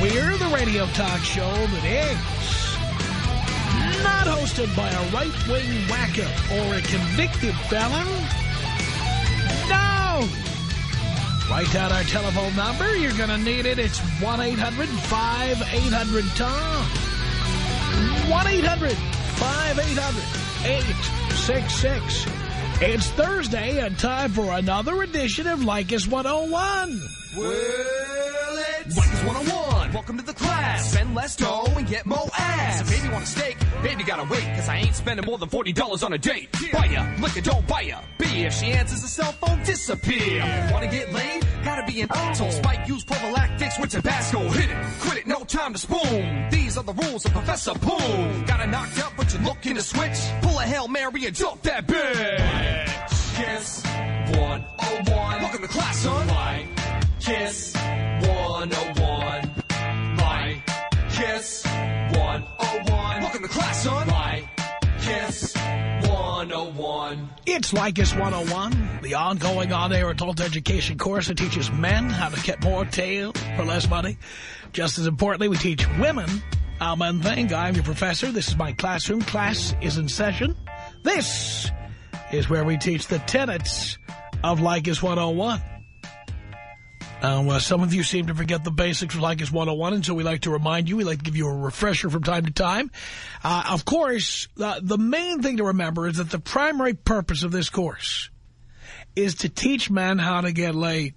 We're the radio talk show that is not hosted by a right-wing whacker or a convicted felon. No! Write down our telephone number. You're going to need it. It's 1-800-5800-TOM. 1-800-5800-866. It's Thursday and time for another edition of Leykis 101. Well, it's Leykis 101. Welcome to the class. Spend less dough and get more ass. If baby want a steak, baby gotta wait, cause I ain't spending more than $40 on a date. Buy ya, liquor, don't buy ya. B, if she answers the cell phone, disappear. Wanna get laid? Gotta be an asshole. Oh. Spike, use prophylactics with Tabasco. Hit it, quit it, no time to spoon. These are the rules of Professor Poon. Gotta knocked up, but you're looking to switch. Pull a Hail Mary and dump that bitch. Kiss 101. Welcome to class, son. Kiss 101. Kiss 101. Welcome to class, son. My Kiss 101. It's Leykis 101, the ongoing on-air adult education course that teaches men how to get more tail for less money. Just as importantly, we teach women how men think. I'm your professor. This is my classroom. Class is in session. This is where we teach the tenets of Leykis 101. Now, uh, some of you seem to forget the basics of Leykis 101, and so we like to remind you, we like to give you a refresher from time to time. Uh, of course, uh, the main thing to remember is that the primary purpose of this course is to teach men how to get laid.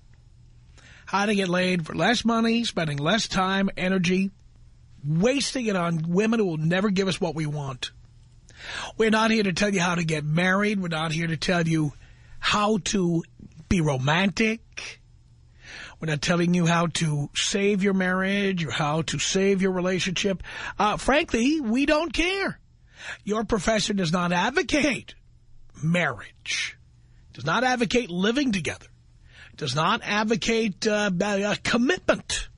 How to get laid for less money, spending less time, energy, wasting it on women who will never give us what we want. We're not here to tell you how to get married. We're not here to tell you how to be romantic. We're not telling you how to save your marriage or how to save your relationship. Uh, frankly, we don't care. Your professor does not advocate marriage, does not advocate living together, does not advocate uh, a commitment.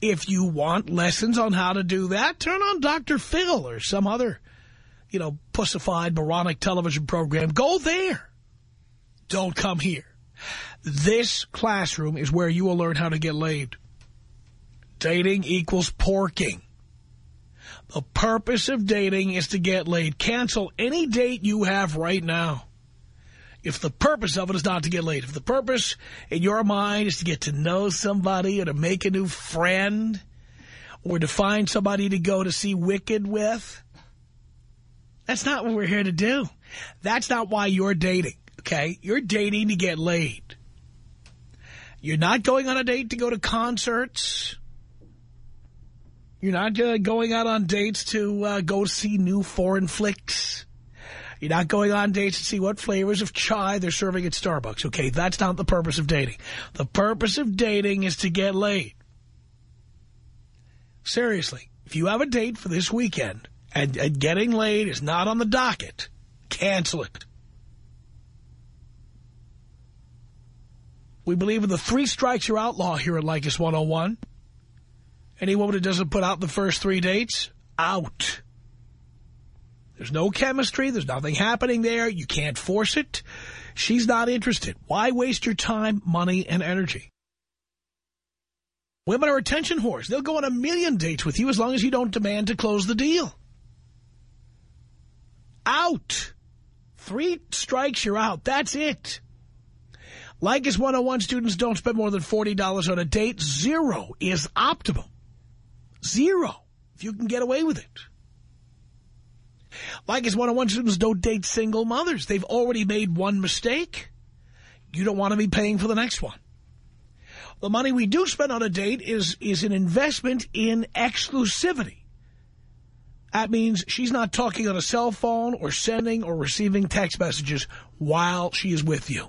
If you want lessons on how to do that, turn on Dr. Phil or some other, you know, pussified, moronic television program. Go there. Don't come here. This classroom is where you will learn how to get laid. Dating equals porking. The purpose of dating is to get laid. Cancel any date you have right now. If the purpose of it is not to get laid, if the purpose in your mind is to get to know somebody or to make a new friend or to find somebody to go to see Wicked with, that's not what we're here to do. That's not why you're dating, okay? You're dating to get laid. You're not going on a date to go to concerts. You're not uh, going out on dates to uh, go see new foreign flicks. You're not going on dates to see what flavors of chai they're serving at Starbucks. Okay, that's not the purpose of dating. The purpose of dating is to get laid. Seriously, if you have a date for this weekend and, and getting laid is not on the docket, cancel it. We believe in the three strikes you're outlaw here at Leykis 101. Any woman who doesn't put out the first three dates, out. There's no chemistry. There's nothing happening there. You can't force it. She's not interested. Why waste your time, money, and energy? Women are attention whores. They'll go on a million dates with you as long as you don't demand to close the deal. Out. Three strikes, you're out. That's it. Leykis 101 students don't spend more than $40 on a date. Zero is optimal. Zero, if you can get away with it. Leykis 101 students don't date single mothers. They've already made one mistake. You don't want to be paying for the next one. The money we do spend on a date is, is an investment in exclusivity. That means she's not talking on a cell phone or sending or receiving text messages while she is with you.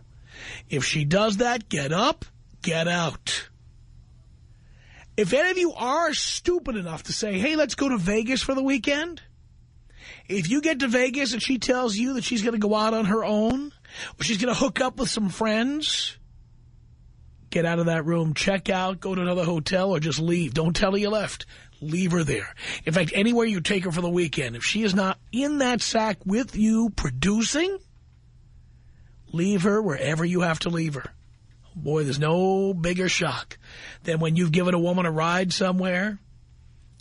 If she does that, get up, get out. If any of you are stupid enough to say, hey, let's go to Vegas for the weekend, if you get to Vegas and she tells you that she's going to go out on her own, or she's going to hook up with some friends, get out of that room, check out, go to another hotel, or just leave. Don't tell her you left. Leave her there. In fact, anywhere you take her for the weekend, if she is not in that sack with you producing, leave her wherever you have to leave her. Boy, there's no bigger shock than when you've given a woman a ride somewhere.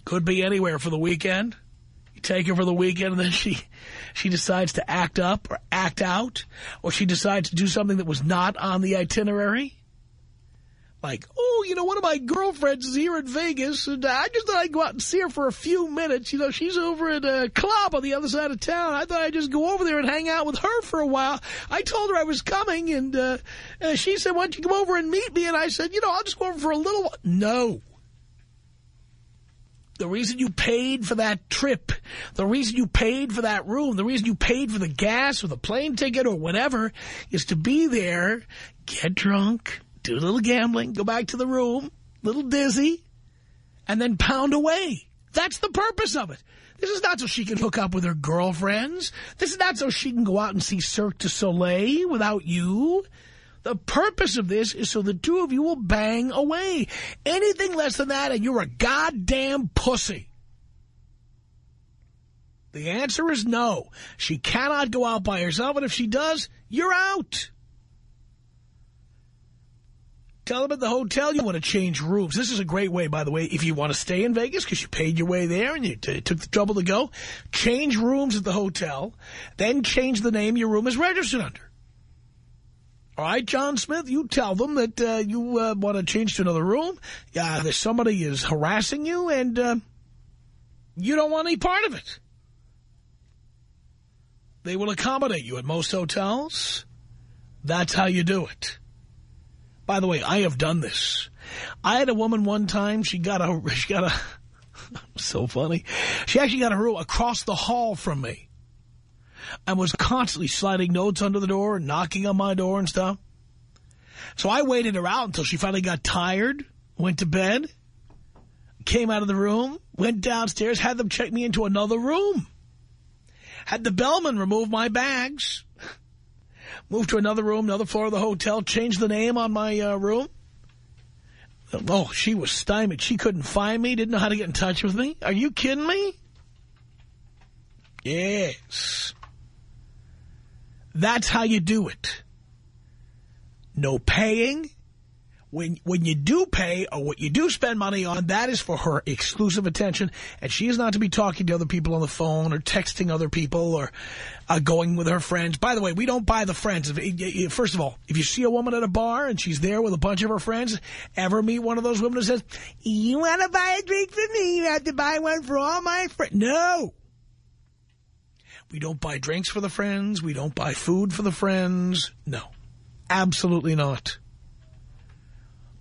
Could be anywhere for the weekend. You take her for the weekend and then she, she decides to act up or act out, or she decides to do something that was not on the itinerary. Like, oh, you know, one of my girlfriends is here in Vegas, and I just thought I'd go out and see her for a few minutes. You know, she's over at a club on the other side of town. I thought I'd just go over there and hang out with her for a while. I told her I was coming, and uh, uh, she said, why don't you come over and meet me? And I said, you know, I'll just go over for a little while. No. The reason you paid for that trip, the reason you paid for that room, the reason you paid for the gas or the plane ticket or whatever is to be there, get drunk, do a little gambling, go back to the room, little dizzy, and then pound away. That's the purpose of it. This is not so she can hook up with her girlfriends. This is not so she can go out and see Cirque du Soleil without you. The purpose of this is so the two of you will bang away. Anything less than that and you're a goddamn pussy. The answer is no. She cannot go out by herself, and if she does, you're out. Tell them at the hotel you want to change rooms. This is a great way, by the way, if you want to stay in Vegas because you paid your way there and you took the trouble to go. Change rooms at the hotel, then change the name your room is registered under. All right, John Smith, you tell them that uh, you uh, want to change to another room. Yeah, there's somebody is harassing you and uh, you don't want any part of it. They will accommodate you at most hotels. That's how you do it. By the way, I have done this. I had a woman one time, she got a, she got a, so funny. She actually got a room across the hall from me. And was constantly sliding notes under the door and knocking on my door and stuff. So I waited her out until she finally got tired, went to bed, came out of the room, went downstairs, had them check me into another room. Had the bellman remove my bags moved to another room, another floor of the hotel, changed the name on my uh, room. Oh, she was stymied. She couldn't find me, didn't know how to get in touch with me. Are you kidding me? Yes. That's how you do it. No paying, when when you do pay or what you do spend money on, that is for her exclusive attention, and she is not to be talking to other people on the phone or texting other people or uh, going with her friends. By the way, we don't buy the friends. First of all, if you see a woman at a bar and she's there with a bunch of her friends, ever meet one of those women who says, you want to buy a drink for me, you have to buy one for all my friends. No. We don't buy drinks for the friends. We don't buy food for the friends. No, absolutely not.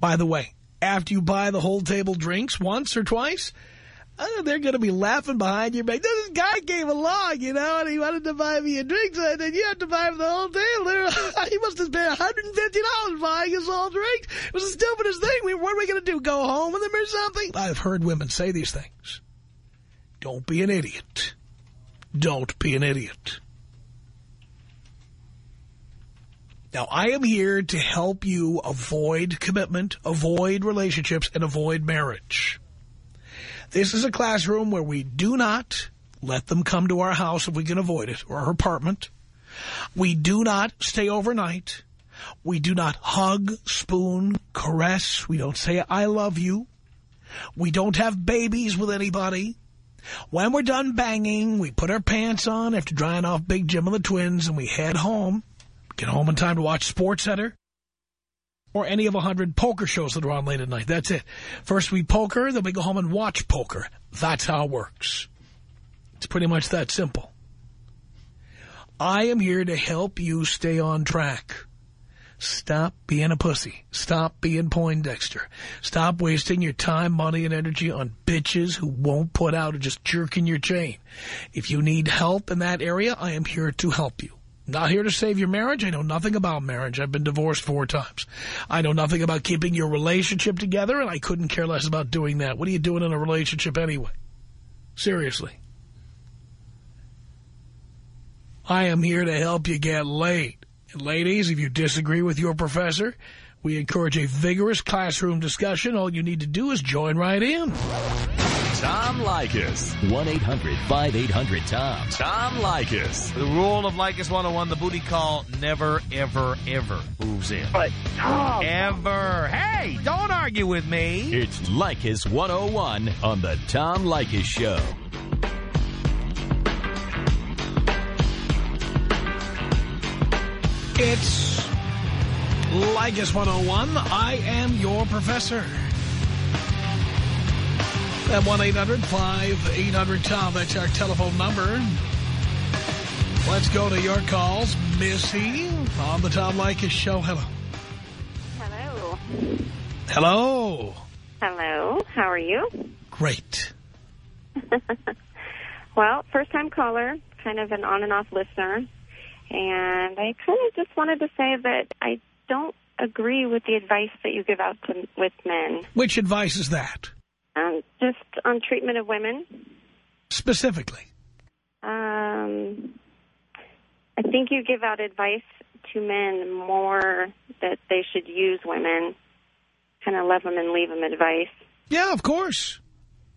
By the way, after you buy the whole table drinks once or twice, uh, they're going to be laughing behind your back. This guy came along, you know, and he wanted to buy me a drink, so I said, you have to buy him the whole table. he must have spent $150 buying us all drinks. It was the stupidest thing. We, what are we going to do, go home with him or something? I've heard women say these things. Don't be an idiot. Don't be an idiot. Now, I am here to help you avoid commitment, avoid relationships, and avoid marriage. This is a classroom where we do not let them come to our house if we can avoid it, or our apartment. We do not stay overnight. We do not hug, spoon, caress. We don't say, I love you. We don't have babies with anybody. When we're done banging, we put our pants on after drying off Big Jim and the twins, and we head home. Get home in time to watch Sports Center or any of a hundred poker shows that are on late at night. That's it. First we poker, then we go home and watch poker. That's how it works. It's pretty much that simple. I am here to help you stay on track. Stop being a pussy. Stop being Poindexter. Stop wasting your time, money, and energy on bitches who won't put out or just jerking your chain. If you need help in that area, I am here to help you. Not here to save your marriage. I know nothing about marriage. I've been divorced four times. I know nothing about keeping your relationship together, and I couldn't care less about doing that. What are you doing in a relationship anyway? Seriously. I am here to help you get laid. And ladies, if you disagree with your professor, we encourage a vigorous classroom discussion. All you need to do is join right in. Tom Leykis. 1-800-5800-TOM. Tom Leykis. The rule of Leykis 101, the booty call never, ever, ever moves in. But, Tom. Ever. Hey, don't argue with me. It's Leykis 101 on the Tom Leykis Show. It's Leykis 101. I am your professor. At 1-800-5800-TOM. That's our telephone number. Let's go to your calls. Missy on the Tom Leykis Show. Hello. Hello. Hello. Hello. How are you? Great. well, first-time caller, kind of an on and off listener. And I kind of just wanted to say that I don't agree with the advice that you give out to with men. Which advice is that? Um, just on treatment of women. Specifically? Um, I think you give out advice to men more that they should use women. Kind of love them and leave them advice. Yeah, of course.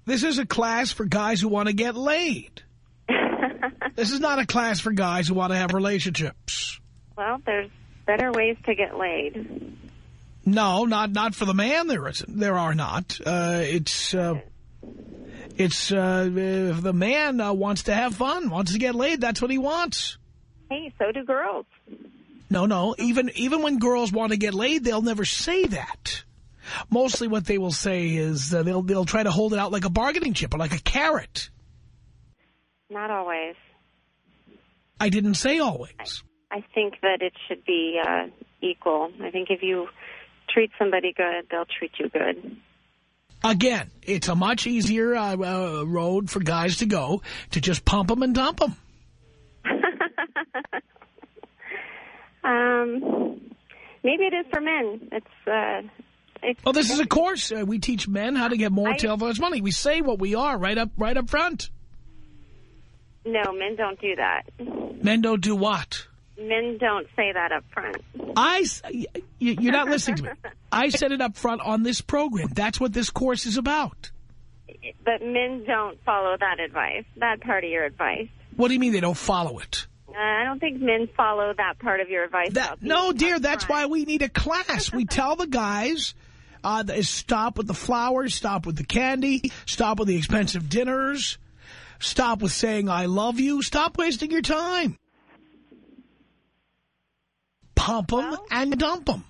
This is a class for guys who want to get laid. this is not a class for guys who want to have relationships. Well, there's better ways to get laid. No, not not for the man. There isn't. There are not. Uh, it's uh, it's uh, if the man uh, wants to have fun, wants to get laid. That's what he wants. Hey, so do girls. No, no. Even even when girls want to get laid, they'll never say that. Mostly, what they will say is uh, they'll they'll try to hold it out like a bargaining chip or like a carrot. Not always. I didn't say always. I think that it should be uh, equal. I think if you treat somebody good, they'll treat you good. Again, it's a much easier uh, uh, road for guys to go to just pump them and dump them. um, maybe it is for men. It's. Uh, it's well, this is a course. Uh, we teach men how to get more I, tail for less money. We say what we are right up, right up front. No, men don't do that. Men don't do what? Men don't say that up front. I, you're not listening to me. I said it up front on this program. That's what this course is about. But men don't follow that advice, that part of your advice. What do you mean they don't follow it? Uh, I don't think men follow that part of your advice. That, no, dear, that's why we need a class. we tell the guys, uh, stop with the flowers, stop with the candy, stop with the expensive dinners, stop with saying I love you, stop wasting your time pump them well, and dump them.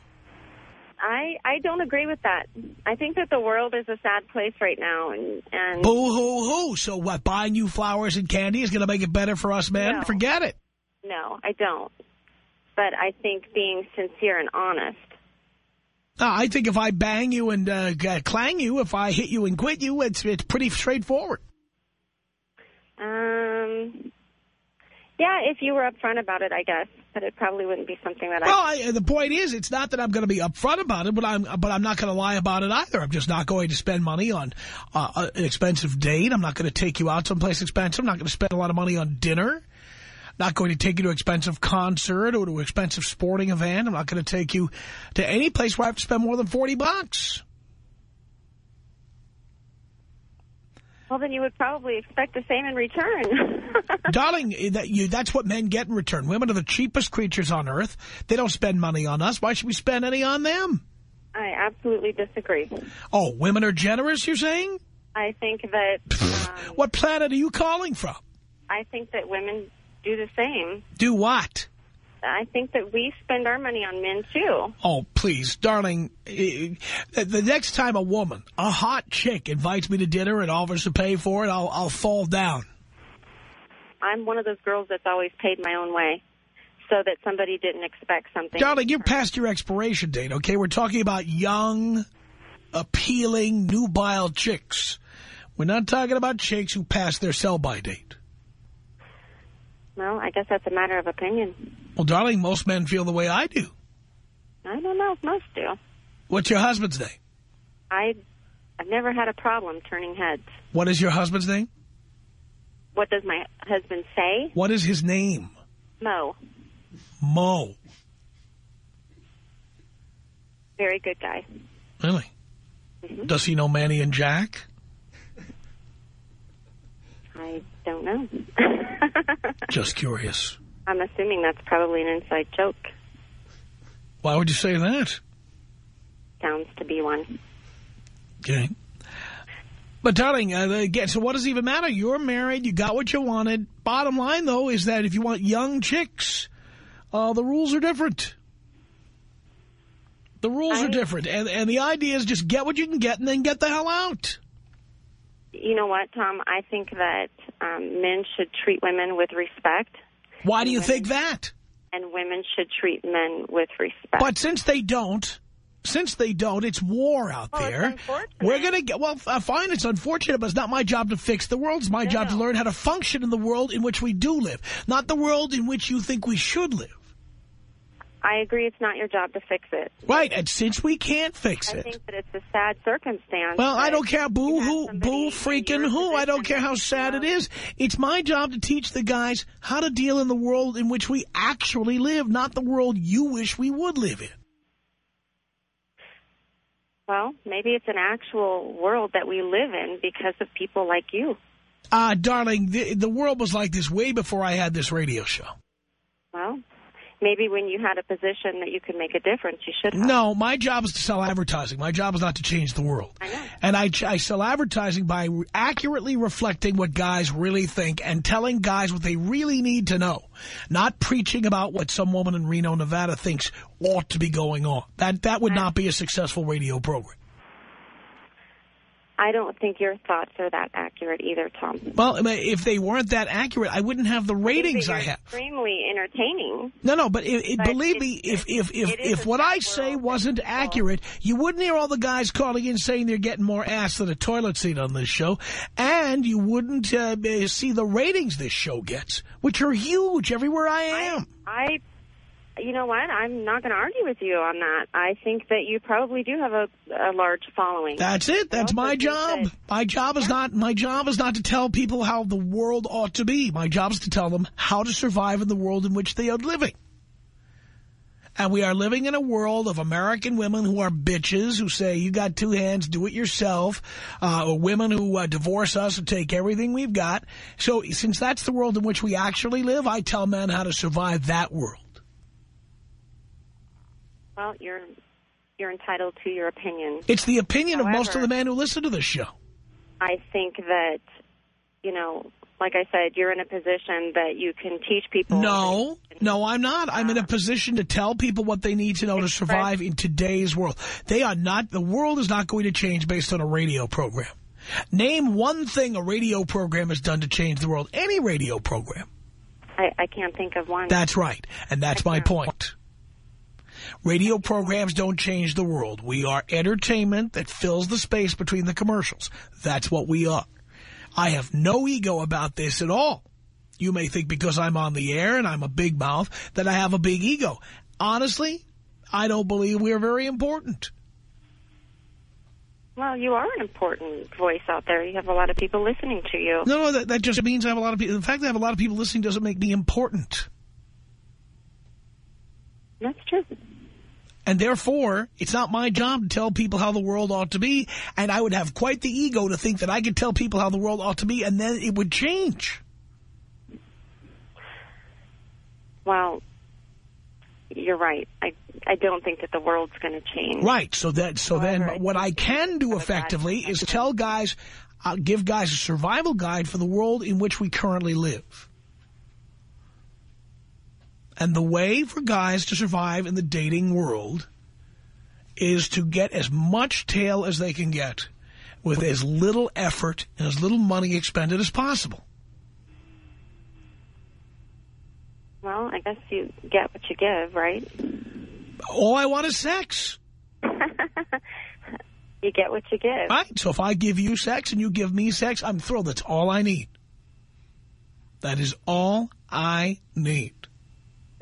I, I don't agree with that. I think that the world is a sad place right now. and, and Boo-hoo-hoo. So what, buying you flowers and candy is going to make it better for us men? No. Forget it. No, I don't. But I think being sincere and honest. Uh, I think if I bang you and uh, clang you, if I hit you and quit you, it's it's pretty straightforward. Um, yeah, if you were upfront about it, I guess. But it probably wouldn't be something that well, I... Well, the point is, it's not that I'm going to be upfront about it, but I'm but I'm not going to lie about it either. I'm just not going to spend money on uh, an expensive date. I'm not going to take you out someplace expensive. I'm not going to spend a lot of money on dinner. Not going to take you to an expensive concert or to an expensive sporting event. I'm not going to take you to any place where I have to spend more than 40 bucks. Well, then you would probably expect the same in return. Darling, that you, that's what men get in return. Women are the cheapest creatures on earth. They don't spend money on us. Why should we spend any on them? I absolutely disagree. Oh, women are generous, you're saying? I think that... Um, what planet are you calling from? I think that women do the same. Do what? I think that we spend our money on men, too. Oh, please, darling, eh, eh, the next time a woman, a hot chick, invites me to dinner and offers to pay for it, I'll, I'll fall down. I'm one of those girls that's always paid my own way so that somebody didn't expect something. Darling, you're past your expiration date, okay? We're talking about young, appealing, nubile chicks. We're not talking about chicks who passed their sell-by date. Well, I guess that's a matter of opinion. Well, darling, most men feel the way I do. I don't know if most do. What's your husband's name? I, I've never had a problem turning heads. What is your husband's name? What does my husband say? What is his name? Mo. Mo. Very good guy. Really? Mm-hmm. Does he know Manny and Jack? I don't know. Just curious. I'm assuming that's probably an inside joke. Why would you say that? Sounds to be one. Okay. But, darling, uh, again, so what does it even matter? You're married. You got what you wanted. Bottom line, though, is that if you want young chicks, uh, the rules are different. The rules I- are different. And, and the idea is just get what you can get and then get the hell out. You know what, Tom? I think that um, men should treat women with respect, Why do you Women- think that? and women should treat men with respect. But since they don't, since they don't, it's war out Well, there. unfortunate. We're going to get, well, uh, fine, it's unfortunate, but it's not my job to fix the world. It's my job to learn how to function in the world in which we do live, not the world in which you think we should live. I agree it's not your job to fix it. Right, and since we can't fix I it, I think that it's a sad circumstance. well, I don't care, boo you have who, somebody boo-freaking who. I don't care how sad it is. It's my job to teach the guys how to deal in the world in which we actually live, not the world you wish we would live in. Well, maybe it's an actual world that we live in because of people like you. Uh, darling, the, the world was like this way before I had this radio show. Well, maybe when you had a position that you could make a difference, you should have. No, my job is to sell advertising. My job is not to change the world. I know. And I, I sell advertising by accurately reflecting what guys really think and telling guys what they really need to know. Not preaching about what some woman in Reno, Nevada thinks ought to be going on. That, that would not be a successful radio program. I don't think your thoughts are that accurate either, Tom. Well, if they weren't that accurate, I wouldn't have the ratings I have. Extremely entertaining. No, no, but it, it, But believe it- me, if if if if what I say wasn't accurate, you wouldn't hear all the guys calling in saying they're getting more ass than a toilet seat on this show, and you wouldn't uh, see the ratings this show gets, which are huge everywhere I am. I, you know what? I'm not going to argue with you on that. I think that you probably do have a, a large following. That's it. That's my job. that- My job is not my job is not to tell people how the world ought to be. My job is to tell them how to survive in the world in which they are living. And we are living in a world of American women who are bitches, who say, you got two hands, do it yourself, uh, or women who uh, divorce us and take everything we've got. So since that's the world in which we actually live, I tell men how to survive that world. Well, you're you're entitled to your opinion. It's the opinion of most of the men who listen to this show. I think that, you know, like I said, you're in a position that you can teach people. No, no, I'm not. I'm in a position to tell people what they need to know to survive in today's world. They are not, the world is not going to change based on a radio program. Name one thing a radio program has done to change the world. Any radio program. I, I can't think of one. That's right. And that's my point. Radio programs don't change the world. We are entertainment that fills the space between the commercials. That's what we are. I have no ego about this at all. You may think because I'm on the air and I'm a big mouth that I have a big ego. Honestly, I don't believe we're very important. well, you are an important voice out there. You have a lot of people listening to you. No, no, that, that just means I have a lot of people. The fact that I have a lot of people listening doesn't make me important. That's true. And therefore, it's not my job to tell people how the world ought to be. And I would have quite the ego to think that I could tell people how the world ought to be and then it would change. Well, you're right. I I don't think that the world's going to change. Right. So that so However, then what I can do effectively is tell guys, uh, give guys a survival guide for the world in which we currently live. And the way for guys to survive in the dating world is to get as much tail as they can get with as little effort and as little money expended as possible. Well, I guess you get what you give, right? All I want is sex. You get what you give. Right? So if I give you sex and you give me sex, I'm thrilled. That's all I need. That is all I need.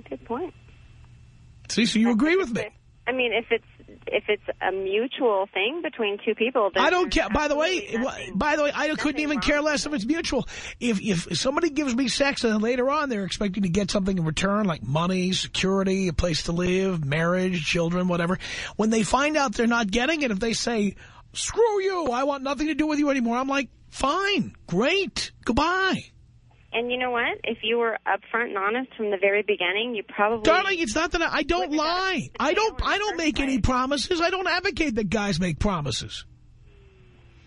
Good point. See, so you agree with me. I mean, if it's if it's a mutual thing between two people, then I don't care. By the way, nothing- by the way, I couldn't even care less if it's mutual. If if somebody gives me sex and then later on they're expecting to get something in return, like money, security, a place to live, marriage, children, whatever. When they find out they're not getting it, if they say, "Screw you, I want nothing to do with you anymore," I'm like, "Fine, great, goodbye." And you know what? If you were upfront and honest from the very beginning, you probably Darling, it's not that I, I don't lie. I don't. I don't make any promises. I don't advocate that guys make promises.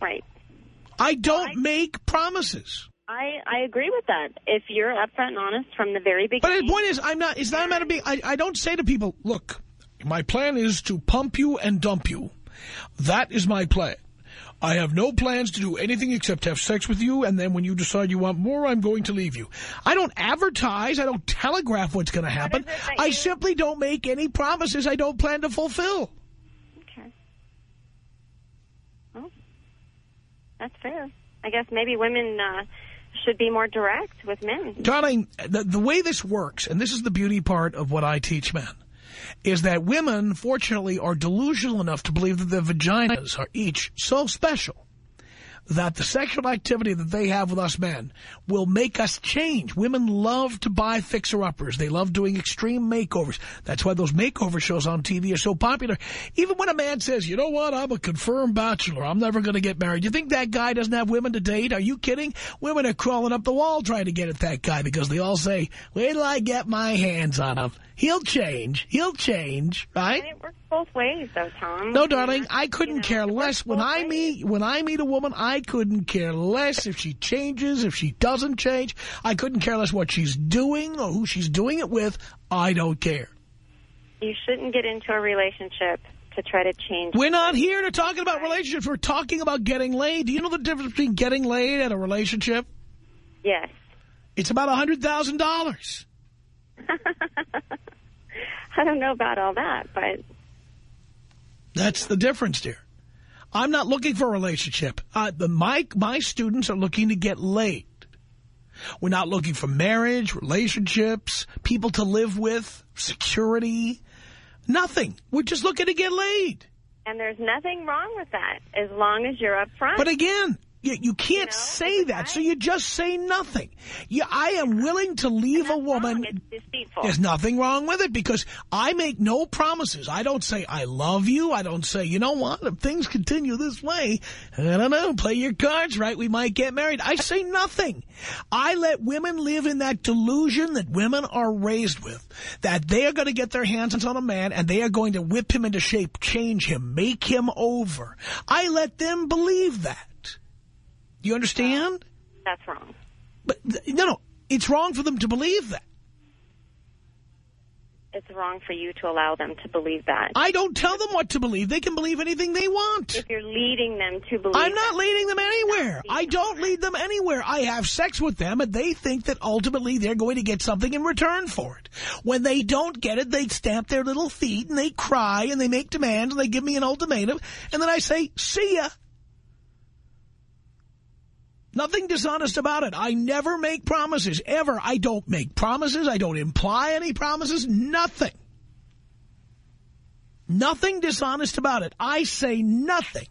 right. I don't I- make promises. I I agree with that. If you're upfront and honest from the very beginning... But the point is, I'm not. It's not a matter of being. I, I don't say to people, "Look, my plan is to pump you and dump you. That is my plan. I have no plans to do anything except have sex with you, and then when you decide you want more, I'm going to leave you." I don't advertise. I don't telegraph what's going to happen. is it that I you- simply don't make any promises I don't plan to fulfill. okay. Well, that's fair. I guess maybe women uh, should be more direct with men. Darling, the, the way this works, and this is the beauty part of what I teach men, is that women, fortunately, are delusional enough to believe that their vaginas are each so special that the sexual activity that they have with us men will make us change. Women love to buy fixer-uppers. They love doing extreme makeovers. That's why those makeover shows on TV are so popular. Even when a man says, you know what, I'm a confirmed bachelor. I'm never going to get married. You think that guy doesn't have women to date? Are you kidding? Women are crawling up the wall trying to get at that guy because they all say, wait till I get my hands on him. He'll change. He'll change, right? And it works both ways, though, Tom. No, darling, I couldn't You know, care less. When I ways. meet when I meet a woman, I couldn't care less if she changes, if she doesn't change. I couldn't care less what she's doing or who she's doing it with. I don't care. You shouldn't get into a relationship to try to change. We're not here to talking about relationships. We're talking about getting laid. Do you know the difference between getting laid and a relationship? Yes. It's about a $100,000. I don't know about all that, but That's the difference, dear. I'm not looking for a relationship. Uh, the, my, my students are looking to get laid. We're not looking for marriage, relationships, people to live with, security, nothing. We're just looking to get laid. and there's nothing wrong with that as long as you're upfront. But again, you, you can't know, say that, right. so you just say nothing. Yeah, I am willing to leave a woman... There's nothing wrong with it because I make no promises. I don't say, I love you. I don't say, you know what, if things continue this way, I don't know, play your cards right, we might get married. I say nothing. I let women live in that delusion that women are raised with, that they are going to get their hands on a man and they are going to whip him into shape, change him, make him over. I let them believe that. Do you understand? That's wrong. But no, no, it's wrong for them to believe that. It's wrong for you to allow them to believe that. I don't tell them what to believe. They can believe anything they want. if you're leading them to believe I'm not leading them anywhere. I don't lead them anywhere. I have sex with them, and they think that ultimately they're going to get something in return for it. When they don't get it, they stamp their little feet, and they cry, and they make demands, and they give me an ultimatum, and then I say, see ya. Nothing dishonest about it. I never make promises, ever. I don't make promises. I don't imply any promises. Nothing. Nothing dishonest about it. I say nothing.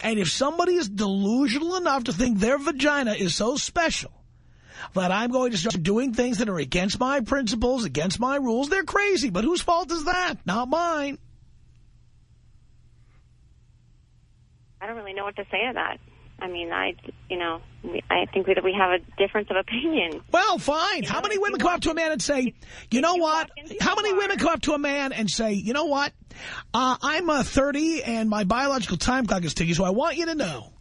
And if somebody is delusional enough to think their vagina is so special that I'm going to start doing things that are against my principles, against my rules, they're crazy. But whose fault is that? Not mine. I don't really know what to say to that. I mean, I, you know, I think that we have a difference of opinion. Well, fine. How know, many women come up to a man and say, you know you what? How many women come up to a man and say, you know what? Uh, I'm uh, 30 and my biological time clock is ticking, so I want you to know.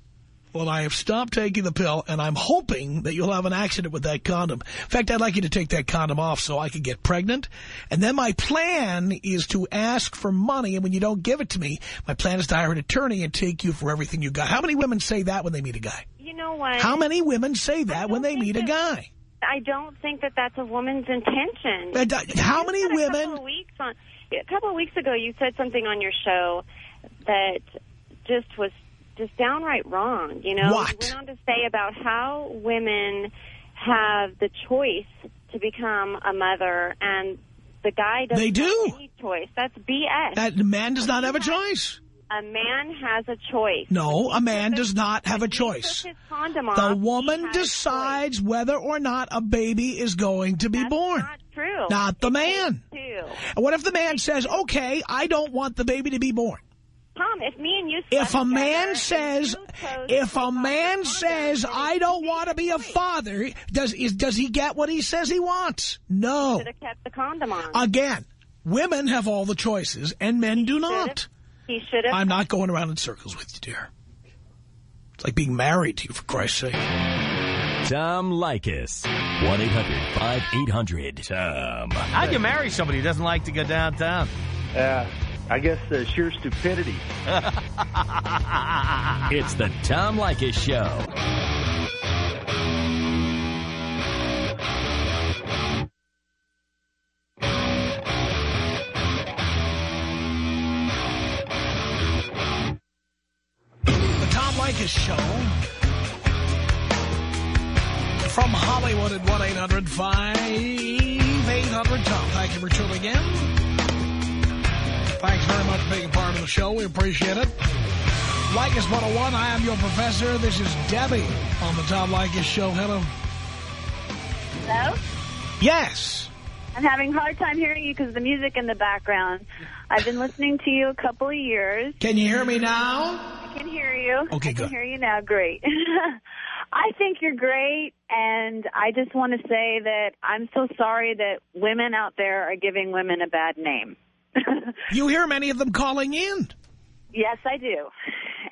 Well, I have stopped taking the pill, and I'm hoping that you'll have an accident with that condom. In fact, I'd like you to take that condom off so I can get pregnant. And then my plan is to ask for money, and when you don't give it to me, my plan is to hire an attorney and take you for everything you got. How many women say that when they meet a guy? You know what? How many women say that when they meet a guy? I don't think that that's a woman's intention. And, uh, How many You said A couple women... of weeks on, a couple of weeks ago, you said something on your show that just was just downright wrong. You know, What? you went on to say about how women have the choice to become a mother, and the guy doesn't They do. have any choice. That's BS. That man does not have a choice. a man has a choice. No, a man does not have a choice. his condom off, The woman had a choice. decides whether or not a baby is going to be That's born. not true. Not the It man. And what if the man says, okay, I don't want the baby to be born? Tom, if me and you If a man says, and you chose if a man says, I don't want to be a father, does is does he get what he says he wants? No. should have kept the condom on. Again, women have all the choices and men do not. he should have. I'm not going around in circles with you, dear. It's like being married to you, for Christ's sake. Tom Leykis. 1-800-5800-TOM. How'd you marry somebody who doesn't like to go downtown? Uh, I guess uh, sheer stupidity. It's the Tom Leykis Show. The Tom Leykis Show. From Hollywood at 1-800-5800-TOM. Thank you for tuning in. Thanks very much for being a part of the show. We appreciate it. Leykis 101, I am your professor. This is Debbie on the Tom Leykis Show. Hello. Hello? Yes. I'm having a hard time hearing you because of the music in the background. I've been listening to you a couple of years. Can you hear me now? I can hear you. Okay, I good. can hear you now. Great. I think you're great, and I just want to say that I'm so sorry that women out there are giving women a bad name. You hear many of them calling in. Yes, I do.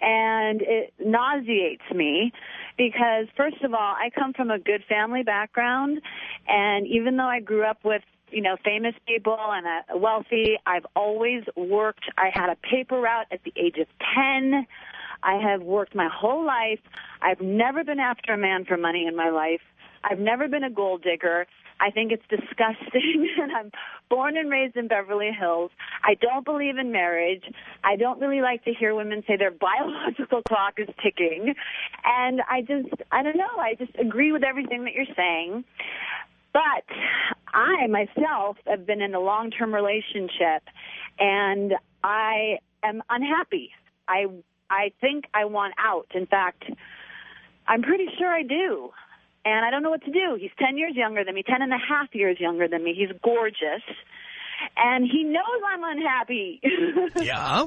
And it nauseates me because, first of all, I come from a good family background. And even though I grew up with, you know, famous people and a wealthy, I've always worked. I had a paper route at the age of 10. I have worked my whole life. I've never been after a man for money in my life. I've never been a gold digger. I think it's disgusting. and I'm born and raised in Beverly Hills. I don't believe in marriage. I don't really like to hear women say their biological clock is ticking. And I just, I don't know. I just agree with everything that you're saying. But I myself have been in a long-term relationship and I am unhappy. I I think I want out. In fact, I'm pretty sure I do. And I don't know what to do. He's 10 years younger than me, ten and a half years younger than me. He's gorgeous. And he knows I'm unhappy. Yeah.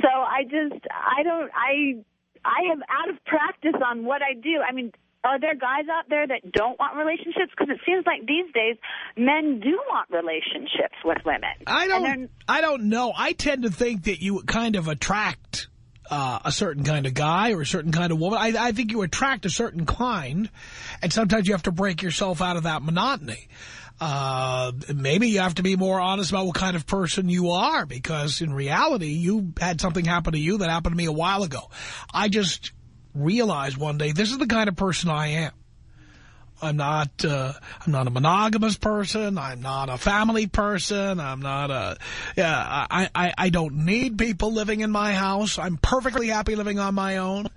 So I just, I don't, I, I am out of practice on what I do. I mean, are there guys out there that don't want relationships? Because it seems like these days men do want relationships with women. I don't. I don't know. I tend to think that you kind of attract uh, a certain kind of guy or a certain kind of woman. I, I think you attract a certain kind, and sometimes you have to break yourself out of that monotony. Uh, maybe you have to be more honest about what kind of person you are, because in reality, you had something happen to you that happened to me a while ago. I just realized one day this is the kind of person I am. I'm not, uh, I'm not a monogamous person. I'm not a family person. I'm not a, yeah, I, I, I don't need people living in my house. I'm perfectly happy living on my own.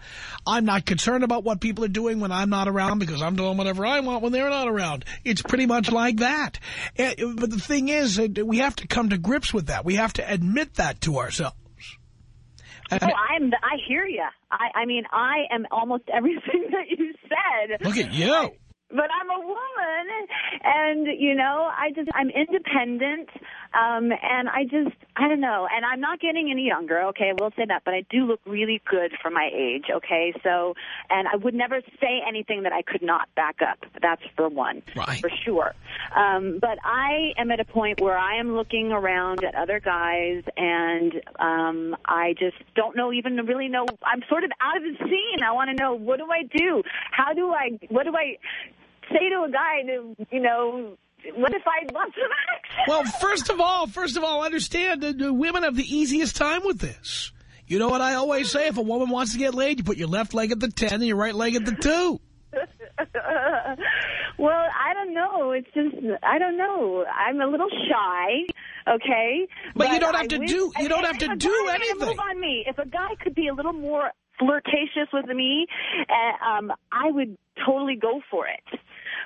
I'm not concerned about what people are doing when I'm not around because I'm doing whatever I want when they're not around. It's pretty much like that. Eh, But the thing is, we have to come to grips with that. We have to admit that to ourselves. Oh, I'm. I hear you. I, I mean, I am almost everything that you said. Look at you. But I'm a woman, and you know, I just I'm independent, um, and I just I don't know, and I'm not getting any younger. Okay, we'll say that, but I do look really good for my age. Okay, so and I would never say anything that I could not back up. That's for one, Right. for sure. Um, but I am at a point where I am looking around at other guys, and um, I just don't know even really know. I'm sort of out of the scene. I want to know what do I do? How do I? What do I? Say to a guy to, you know, what if I want some action? Well, first of all, first of all, understand that women have the easiest time with this. You know what I always say? If a woman wants to get laid, you put your left leg at the 10 and your right leg at the 2. well, I don't know. It's just, I don't know. I'm a little shy, okay? But you don't have I to wish- do- you don't have to do guy made a anything. Move on me. If a guy could be a little more flirtatious with me, uh, um, I would totally go for it.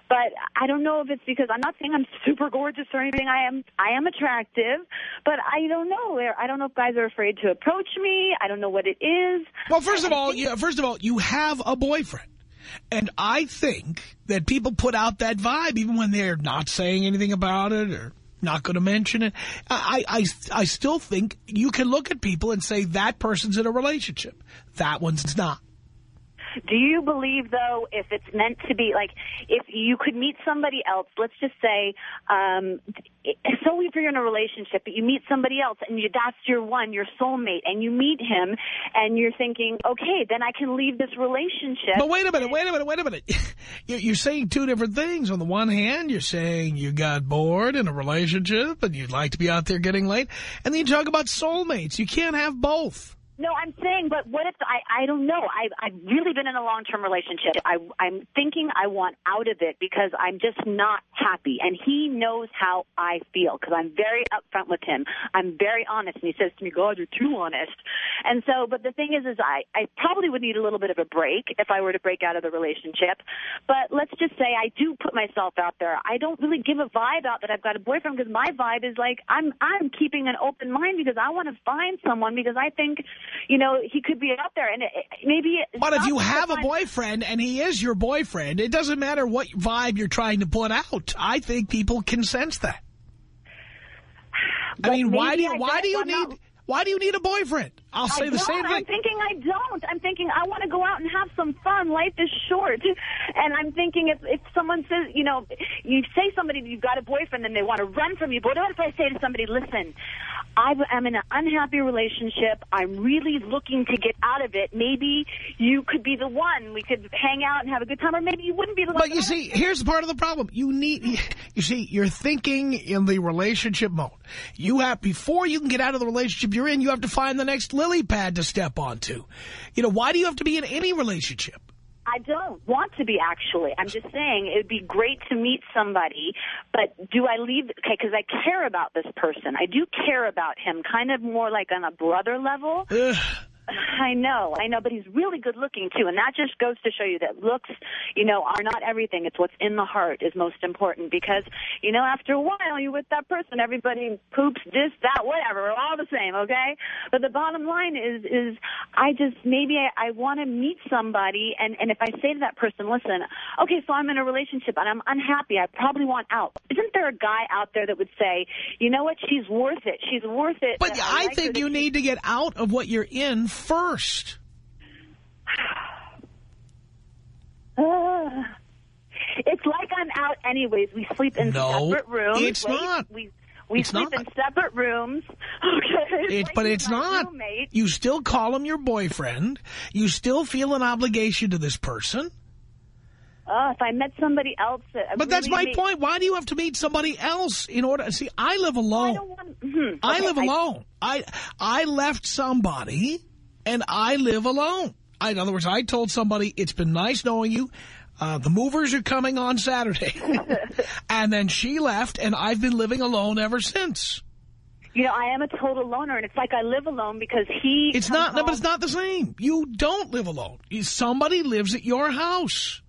But I don't know if it's because I'm not saying I'm super gorgeous or anything. I am I am attractive, but I don't know. I don't know if guys are afraid to approach me. I don't know what it is. Well, first of all, you, first of all, you have a boyfriend. And I think that people put out that vibe even when they're not saying anything about it or not going to mention it. I, I, I still think you can look at people and say that person's in a relationship. That one's not. Do you believe, though, if it's meant to be, like, if you could meet somebody else, let's just say, um, so if you're in a relationship, but you meet somebody else and you, that's your one, your soulmate, and you meet him and you're thinking, okay, then I can leave this relationship. But wait a minute, wait a minute, wait a minute. You're saying two different things. On the one hand, you're saying you got bored in a relationship and you'd like to be out there getting laid. And then you talk about soulmates. You can't have both. No, I'm saying, but what if I? I don't know. I, I've really been in a long-term relationship. I, I'm thinking I want out of it because I'm just not happy, and he knows how I feel because I'm very upfront with him. I'm very honest, and he says to me, "God, you're too honest." And so, but the thing is, is I, I probably would need a little bit of a break if I were to break out of the relationship. But let's just say I do put myself out there. I don't really give a vibe out that I've got a boyfriend because my vibe is like I'm I'm keeping an open mind because I want to find someone because I think you know, he could be out there. And it, maybe... But if you have a boyfriend and he is your boyfriend, it doesn't matter what vibe you're trying to put out. I think people can sense that. I mean, why do you, why do you need... Not. Why do you need a boyfriend? I'll say I the same thing. I'm thinking I don't. I'm thinking I want to go out and have some fun. Life is short. And I'm thinking if, if someone says, you know, you say somebody you've got a boyfriend and they want to run from you. But what if I say to somebody, listen, I'm in an unhappy relationship. I'm really looking to get out of it. Maybe you could be the one. We could hang out and have a good time, or maybe you wouldn't be the one. But you see, here's part of the problem. You need, you see, you're thinking in the relationship mode. You have, before you can get out of the relationship you're in, you have to find the next lily pad to step onto. You know, why do you have to be in any relationship? I don't want to be, actually. I'm just saying it would be great to meet somebody, but do I leave? Okay, because I care about this person. I do care about him, kind of more like on a brother level. I know, I know, but he's really good looking too, and that just goes to show you that looks, you know, are not everything. It's what's in the heart is most important because, you know, after a while you're with that person, everybody poops this, that, whatever, we're all the same, okay? But the bottom line is, is I just maybe I, I want to meet somebody, and and if I say to that person, listen, okay, so I'm in a relationship and I'm unhappy, I probably want out. Isn't there a guy out there that would say, you know what, she's worth it, she's worth it. But I, I like think you need to get out of what you're in first? Uh, it's like I'm out anyways. We sleep in no, separate rooms. it's Wait, not. We, we it's sleep not. in separate rooms. Okay. It, but it's not. Roommate. You still call him your boyfriend. You still feel an obligation to this person. Oh, if I met somebody else... That but really that's my made... point. Why do you have to meet somebody else in order... See, I live alone. I, want... mm -hmm. I okay, live I... alone. I I left somebody, and I live alone. I, in other words, I told somebody, it's been nice knowing you. Uh, the movers are coming on Saturday. and then she left, and I've been living alone ever since. You know, I am a total loner, and it's like I live alone because he... It's not, no, but it's not the same. You don't live alone. Somebody lives at your house.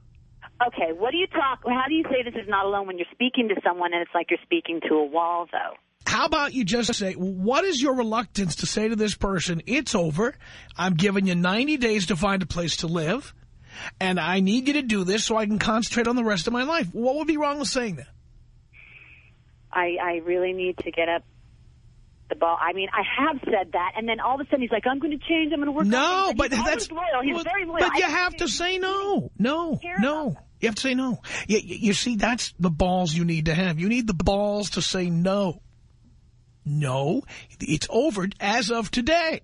Okay, what do you talk... How do you say this is not alone when you're speaking to someone and it's like you're speaking to a wall, though? How about you just say, what is your reluctance to say to this person, it's over, I'm giving you 90 days to find a place to live, and I need you to do this so I can concentrate on the rest of my life. What would be wrong with saying that? I, I really need to get up the ball. I mean, I have said that, and then all of a sudden he's like, I'm going to change, I'm going to work No, but that's... loyal. He's very loyal. But you have to say no. No, no. You have to say no. You, you see, that's the balls you need to have. You need the balls to say no. No, it's over as of today.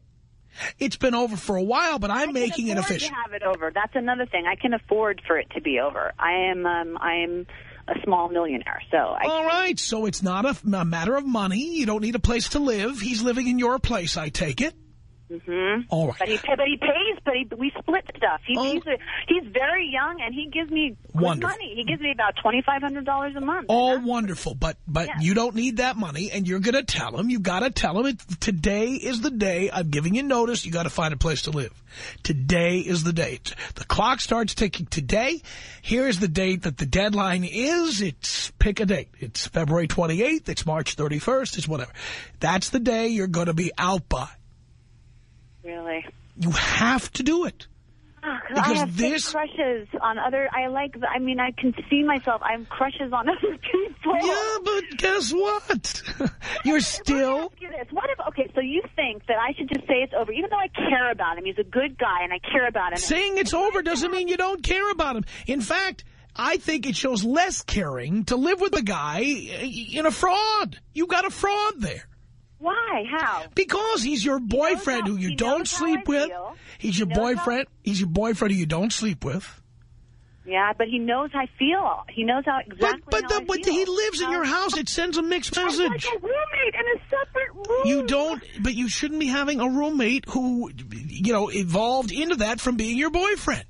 It's been over for a while, but I'm making it official. I can afford to have it over. That's another thing. I can afford for it to be over. I am, um, I am a small millionaire, so I All right, so it's not a, a matter of money. You don't need a place to live. He's living in your place, I take it. Mm-hmm. All right. But he, but he pays, but he, we split stuff. He, Oh. he's, a, he's very young, and he gives me money. He gives me about $2,500 a month. All wonderful, but but Yeah. you don't need that money, and you're going to tell him. You got to tell him it, today is the day. I'm giving you notice. You got to find a place to live. Today is the date. The clock starts ticking today. Here's the date that the deadline is. It's pick a date. It's February 28th. It's March 31st. It's whatever. That's the day you're going to be out by. Really? You have to do it. Oh, 'cause Because I have this- crushes on other. I like. I mean, I can see myself. I have crushes on other people. Yeah, but guess what? You're still. Let me ask you this. What if? Okay, so you think that I should just say it's over, even though I care about him. He's a good guy, and I care about him. Saying it's over doesn't mean you don't care about him. In fact, I think it shows less caring to live with a guy eh, in a fraud. You got a fraud there. Why? How? Because he's your boyfriend how- who you don't sleep with. feel. He's your He knows how- boyfriend. He's your boyfriend who you don't sleep with. Yeah, but he knows how I feel. He knows how exactly. But but how the, but he lives in your house. It sends a mixed message. like a roommate in a separate room. You don't, but you shouldn't be having a roommate who, you know, evolved into that from being your boyfriend.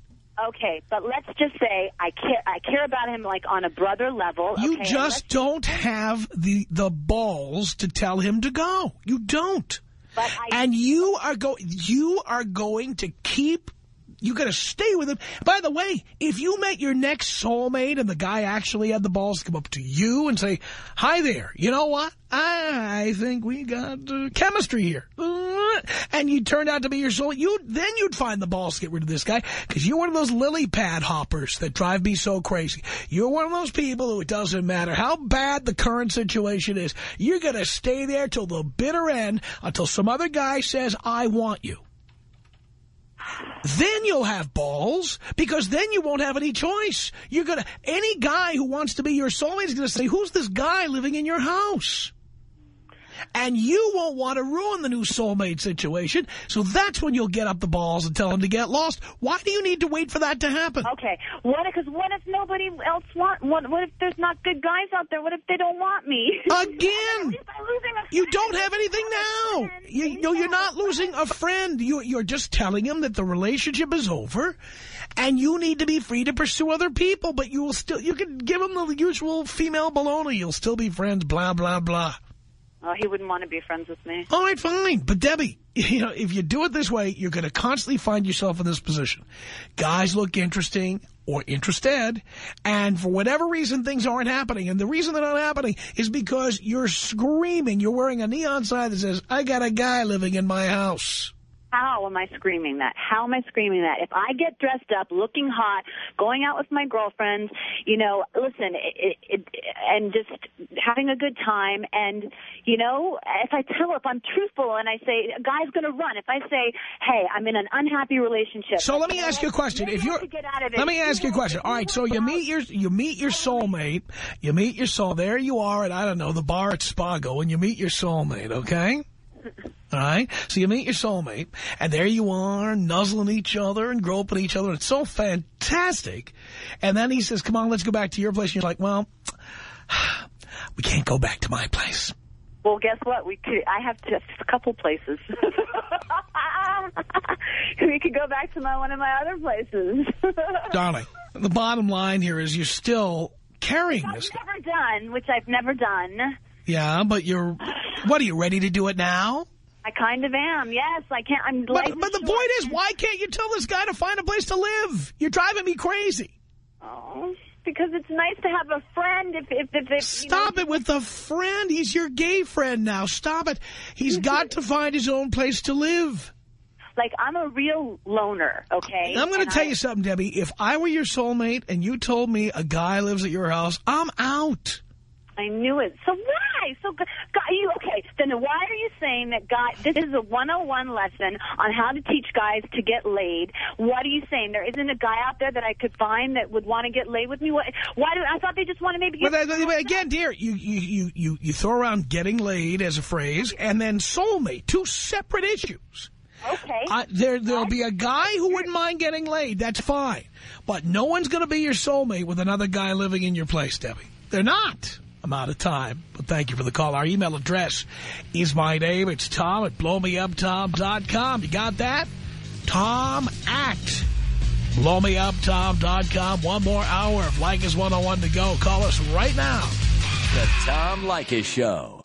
Okay, but let's just say I care. I care about him like on a brother level. You okay, just don't have the the balls to tell him to go. You don't. But I, And you are go you are going to keep you got to stay with him. By the way, if you met your next soulmate and the guy actually had the balls to come up to you and say, "Hi there, you know what? I think we got uh, chemistry here," and you turned out to be your soul, you then you'd find the balls to get rid of this guy because you're one of those lily pad hoppers that drive me so crazy. You're one of those people who it doesn't matter how bad the current situation is, you're going to stay there till the bitter end until some other guy says, "I want you." Then you'll have balls because then you won't have any choice. You're to, any guy who wants to be your soulmate is to say, who's this guy living in your house? And you won't want to ruin the new soulmate situation. So that's when you'll get up the balls and tell him to get lost. Why do you need to wait for that to happen? Okay, what? Because what if nobody else want? What? What if there's not good guys out there? What if they don't want me? Again, At least I'm losing a you don't have anything now. You, no, you're not losing a friend. You, you're just telling him that the relationship is over, and you need to be free to pursue other people. But you will still, you can give him the usual female baloney. You'll still be friends. Blah blah blah. Oh, he wouldn't want to be friends with me. All right, fine. But Debbie, you know, if you do it this way, you're going to constantly find yourself in this position. Guys look interesting or interested, and for whatever reason, things aren't happening. And the reason they're not happening is because you're screaming. You're wearing a neon sign that says, I got a guy living in my house. How am I screaming that? How am I screaming that? If I get dressed up, looking hot, going out with my girlfriends, you know, listen, it, it, and just having a good time, and you know, if I tell, if I'm truthful, and I say, a guy's going to run. If I say, hey, I'm in an unhappy relationship. So let me ask you a question. If you're, get out of it. let me ask you a question. All right, so you meet your you meet your soulmate. You meet your soul. There you are at I don't know the bar at Spago, and you meet your soulmate. Okay. All right, so you meet your soulmate, and there you are, nuzzling each other and groping each other. It's so fantastic. And then he says, come on, let's go back to your place. And you're like, well, we can't go back to my place. Well, guess what? We could. I have just a couple places. we could go back to my one of my other places. Darling, the bottom line here is you're still carrying I've this. guy. never done, which I've never done. Yeah, but you're, what, are you ready to do it now? I kind of am. Yes, I can't. I'm. But, but the point is, why can't you tell this guy to find a place to live? You're driving me crazy. Oh, because it's nice to have a friend. If if if, if Stop know, it with the friend. He's your gay friend now. Stop it. He's got to find his own place to live. Like I'm a real loner. Okay. I'm going to tell I- you something, Debbie. If I were your soulmate and you told me a guy lives at your house, I'm out. I knew it. So why? So God, you okay? Then why are you saying that God? This is a 101 lesson on how to teach guys to get laid. What are you saying? There isn't a guy out there that I could find that would want to get laid with me. What? Why do I thought they just want to maybe get? But, uh, but again, dear, you, you, you, you, you throw around getting laid as a phrase and then soulmate, two separate issues. okay. I, there, there'll be a guy who wouldn't mind getting laid. That's fine. But no one's going to be your soulmate with another guy living in your place, Debbie. They're not. I'm out of time, but thank you for the call. Our email address is my name. It's Tom at blowmeuptom.com. You got that? Tom at blowmeuptom.com. One more hour of Leykis 101 to go. Call us right now. The Tom Leykis Show.